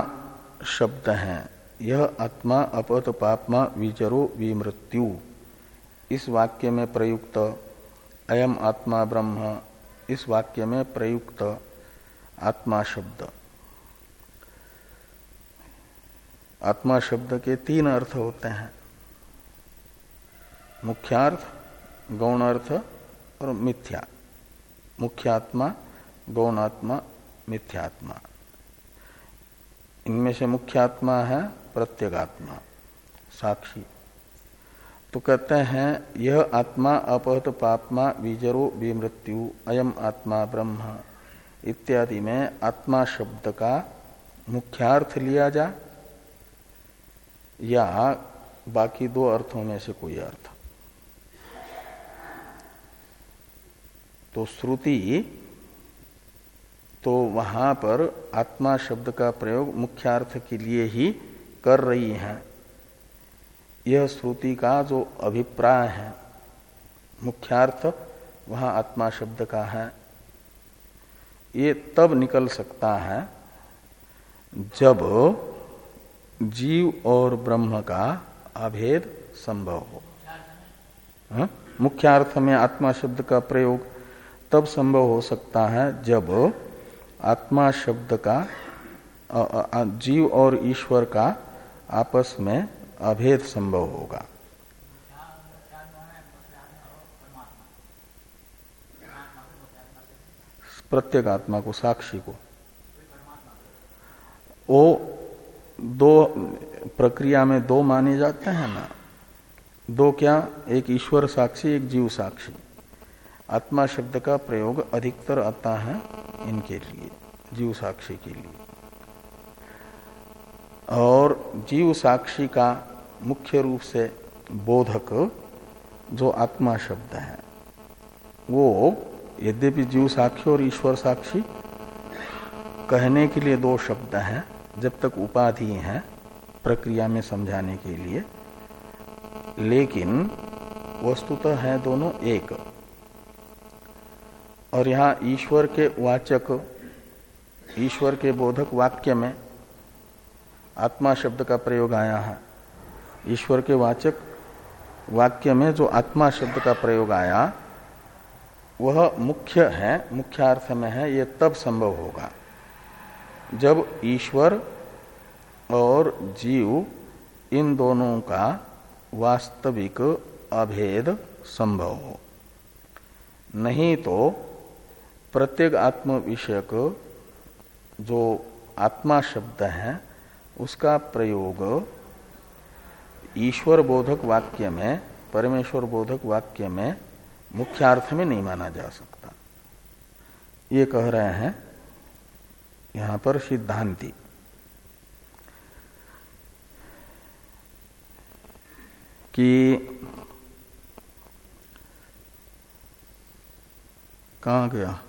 Speaker 1: शब्द है यह आत्मा अपत पापमा विचरो विमृत्यु। इस वाक्य में प्रयुक्त, अयम आत्मा ब्रह्म, इस वाक्य में प्रयुक्त आत्मा शब्द। आत्मा शब्द के तीन अर्थ होते हैं। मुख्यार्थ गौण अर्थ और मिथ्या। मुख्यात्मा, गौणात्मा, मिथ्यात्मा। इनमें से मुख्यात्मा है प्रत्यगात्मा, साक्षी। तो कहते हैं, यह आत्मा अपहत पापमा विजरो विमृत्यु, अयम आत्मा ब्रह्म। इत्यादि में आत्मा शब्द का मुख्यार्थ लिया जा, या बाकी दो अर्थों में से कोई अर्थ। तो श्रुति तो वहाँ पर आत्मा शब्द का प्रयोग मुख्यार्थ के लिए ही कर रही है। यह श्रुति का जो अभिप्राय है, मुख्यार्थ वहाँ आत्मा शब्द का है। ये तब निकल सकता है जब जीव और ब्रह्म का अभेद संभव हो। हाँ? मुख्यार्थ में आत्मा शब्द का प्रयोग तब संभव हो सकता है जब आत्मा शब्द का जीव और ईश्वर का आपस में अभेद संभव होगा। प्रत्येक आत्मा को, साक्षी को। वो दो प्रक्रिया में दो माने जाते हैं ना। दो क्या? एक ईश्वर साक्षी, एक जीव साक्षी। आत्मा शब्द का प्रयोग अधिकतर आता है इनके लिए जीव साक्षी के लिए। और जीव साक्षी का मुख्य रूप से बोधक जो आत्मा शब्द है, वो यद्यपि जीव साक्षी और ईश्वर साक्षी कहने के लिए दो शब्द हैं, जब तक उपाधि है प्रक्रिया में समझाने के लिए, लेकिन वस्तुतः है दोनों एक। और यहाँ ईश्वर के वाचक, ईश्वर के बोधक वाक्य में आत्मा शब्द का प्रयोग आया है। ईश्वर के वाचक वाक्य में जो आत्मा शब्द का प्रयोग आया, वह मुख्य है मुख्य अर्थ में है यह तब संभव होगा जब ईश्वर और जीव इन दोनों का वास्तविक अभेद संभव हो। नहीं तो प्रत्येक आत्म विषयक जो आत्मा शब्द है, उसका प्रयोग ईश्वर बोधक वाक्य में, परमेश्वर बोधक वाक्य में मुख्यार्थ में नहीं माना जा सकता। ये कह रहे हैं यहाँ पर सिद्धांति। कि कहाँ गया?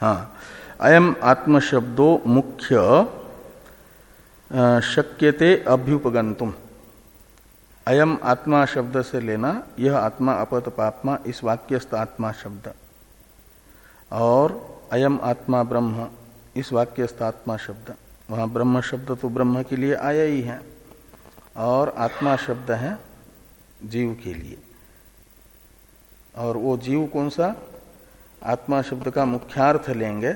Speaker 1: हाँ। अयम आत्म शब्दो मुख्य शक्यते अभ्युपगंतुम अयम आत्मा शब्द से लेना, यह आत्मा अपत पापमा, इस वाक्यस्थ आत्मा शब्द। और अयम आत्मा ब्रह्म, इस वाक्यस्थ आत्मा शब्द। वहाँ ब्रह्म शब्द तो ब्रह्म के लिए आया ही है। और आत्मा शब्द है जीव के लिए। और वो जीव कौन सा? आत्मा शब्द का मुख्यार्थ लेंगे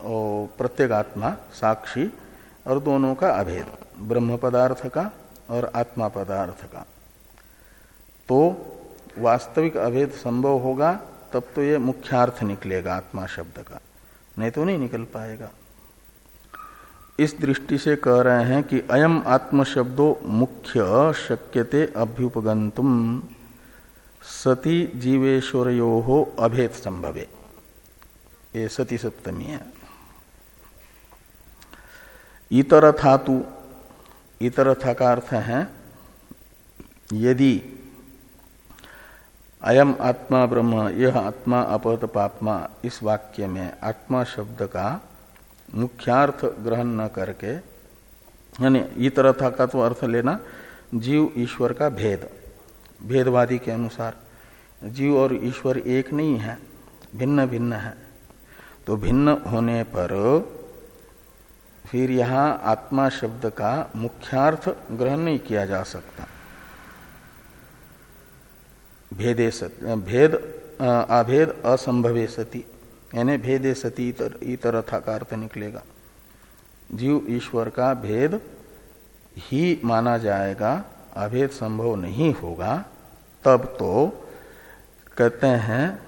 Speaker 1: प्रत्येक आत्मा, साक्षी, और दोनों का अभेद, ब्रह्म पदार्थ का और आत्मा पदार्थ का। तो वास्तविक अभेद संभव होगा, तब तो ये मुख्यार्थ निकलेगा आत्मा शब्द का, नहीं तो नहीं निकल पाएगा। इस दृष्टि से कह रहे हैं कि अयम आत्म शब्दो मुख्य शक्यते अभ्युपगंतुम सती जीवेश्वरयो हो अभेद संभवे। ये सती सप्तमी है। इतर थातु इतर था का अर्थ है। यदि अयम आत्मा ब्रह्म यह आत्मा अपहत पापमा, इस वाक्य में आत्मा शब्द का मुख्यार्थ ग्रहण न करके, यानी इतर था का तो अर्थ लेना, जीव ईश्वर का भेद। भेदवादी के अनुसार जीव और ईश्वर एक नहीं है भिन्न भिन्न है। तो भिन्न होने पर फिर यहाँ आत्मा शब्द का मुख्यार्थ ग्रहण नहीं किया जा सकता। भेदे सत भेद अभेद असंभवे सती यानी भेदे सती इतर, इतर था का अर्थ निकलेगा। जीव ईश्वर का भेद ही माना जाएगा अभेद संभव नहीं होगा, तब तो कहते हैं,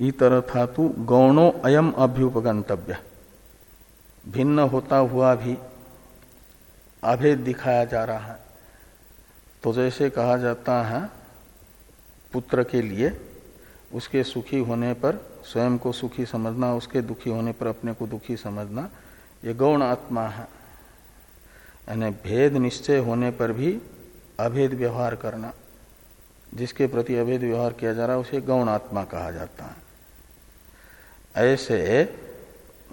Speaker 1: इतर था तू गौणो अयम अभ्युपगंतव्य। भिन्न होता हुआ भी अभेद दिखाया जा रहा है। तो जैसे कहा जाता है, पुत्र के लिए, उसके सुखी होने पर, स्वयं को सुखी समझना, उसके दुखी होने पर अपने को दुखी समझना, ये गौण आत्मा है। यानी भेद निश्चय होने पर भी अभेद व्यवहार करना, जिसके प्रति अभेद व्यवहार किया जा रहा है, उसे गौण आत्मा कहा जाता है। ऐसे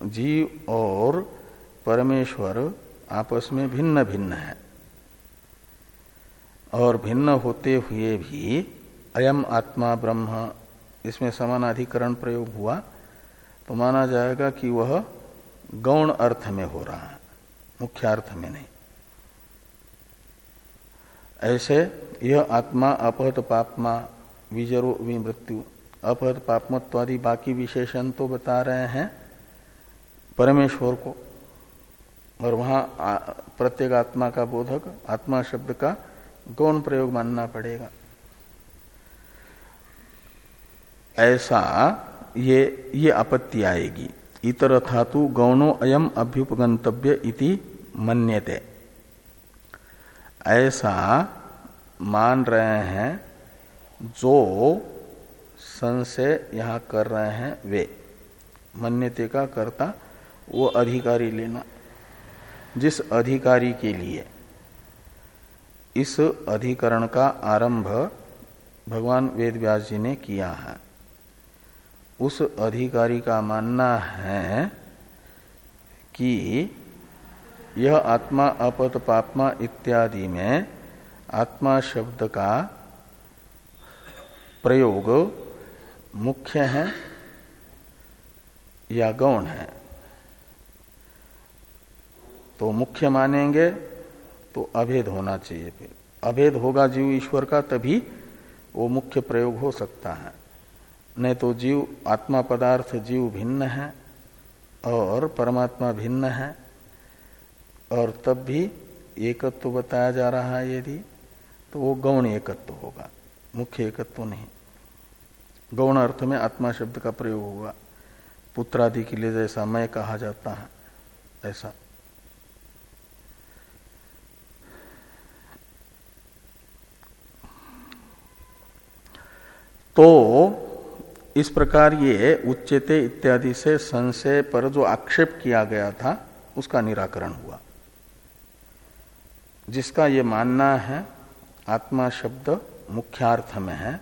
Speaker 1: जीव और परमेश्वर आपस में भिन्न भिन्न है। और भिन्न होते हुए भी अयम आत्मा ब्रह्म, इसमें समानाधिकरण प्रयोग हुआ तो माना जाएगा कि वह गौण अर्थ में हो रहा है मुख्य अर्थ में नहीं। ऐसे यह आत्मा, अपहत पापमा, विजरो विमृत्यु अपहत पापमत्वादि बाकी विशेषण तो बता रहे हैं परमेश्वर को। और वहाँ प्रत्येक आत्मा का बोधक, आत्मा शब्द का गौण प्रयोग मानना पड़ेगा। ऐसा ये ये आपत्ति आएगी। इतर धातु गौणो अयम अभ्युपगंतव्य इति मन्यते। ऐसा मान रहे हैं जो संशय यहाँ कर रहे हैं वे। मन्यते का कर्ता, वो अधिकारी लेना। जिस अधिकारी के लिए इस अधिकरण का आरंभ भगवान वेद व्यास जी ने किया है, उस अधिकारी का मानना है कि यह आत्मा, अपत, पापमा इत्यादि में आत्मा शब्द का प्रयोग मुख्य है या गौण है। तो मुख्य मानेंगे तो अभेद होना चाहिए फिर। अभेद होगा जीव ईश्वर का तभी वो मुख्य प्रयोग हो सकता है। नहीं तो जीव आत्मा पदार्थ जीव भिन्न है और परमात्मा भिन्न है। और तब भी एकत्व तो बताया जा रहा है यदि तो वो गौण एकत्व तो होगा, मुख्य एकत्व तो नहीं। गौण अर्थ में आत्मा शब्द का प्रयोग होगा। पुत्र आदि के लिए जैसा मैं कहा जाता है, ऐसा। तो इस प्रकार ये उच्चते इत्यादि से संशय पर जो आक्षेप किया गया था, उसका निराकरण हुआ। जिसका ये मानना है, आत्मा शब्द मुख्यार्थ में है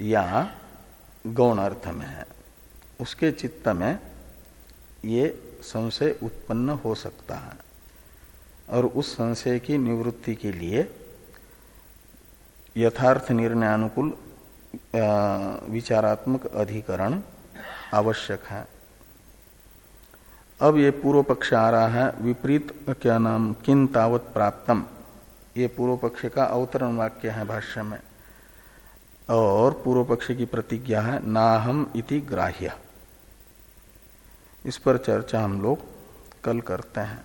Speaker 1: या गौण अर्थ में है। उसके चित्त में ये संशय उत्पन्न हो सकता है। और उस संशय की निवृत्ति के लिए यथार्थ निर्णय अनुकूल विचारात्मक अधिकरण आवश्यक है। अब ये पूर्व पक्ष आ रहा है, विपरीत, क्या नाम किन तावत प्राप्तम। ये पूर्व पक्ष का अवतरण वाक्य है भाष्य में। और पूर्व पक्ष की प्रतिज्ञा है, नाहम इति ग्राह्य। इस पर चर्चा हम लोग कल करते हैं।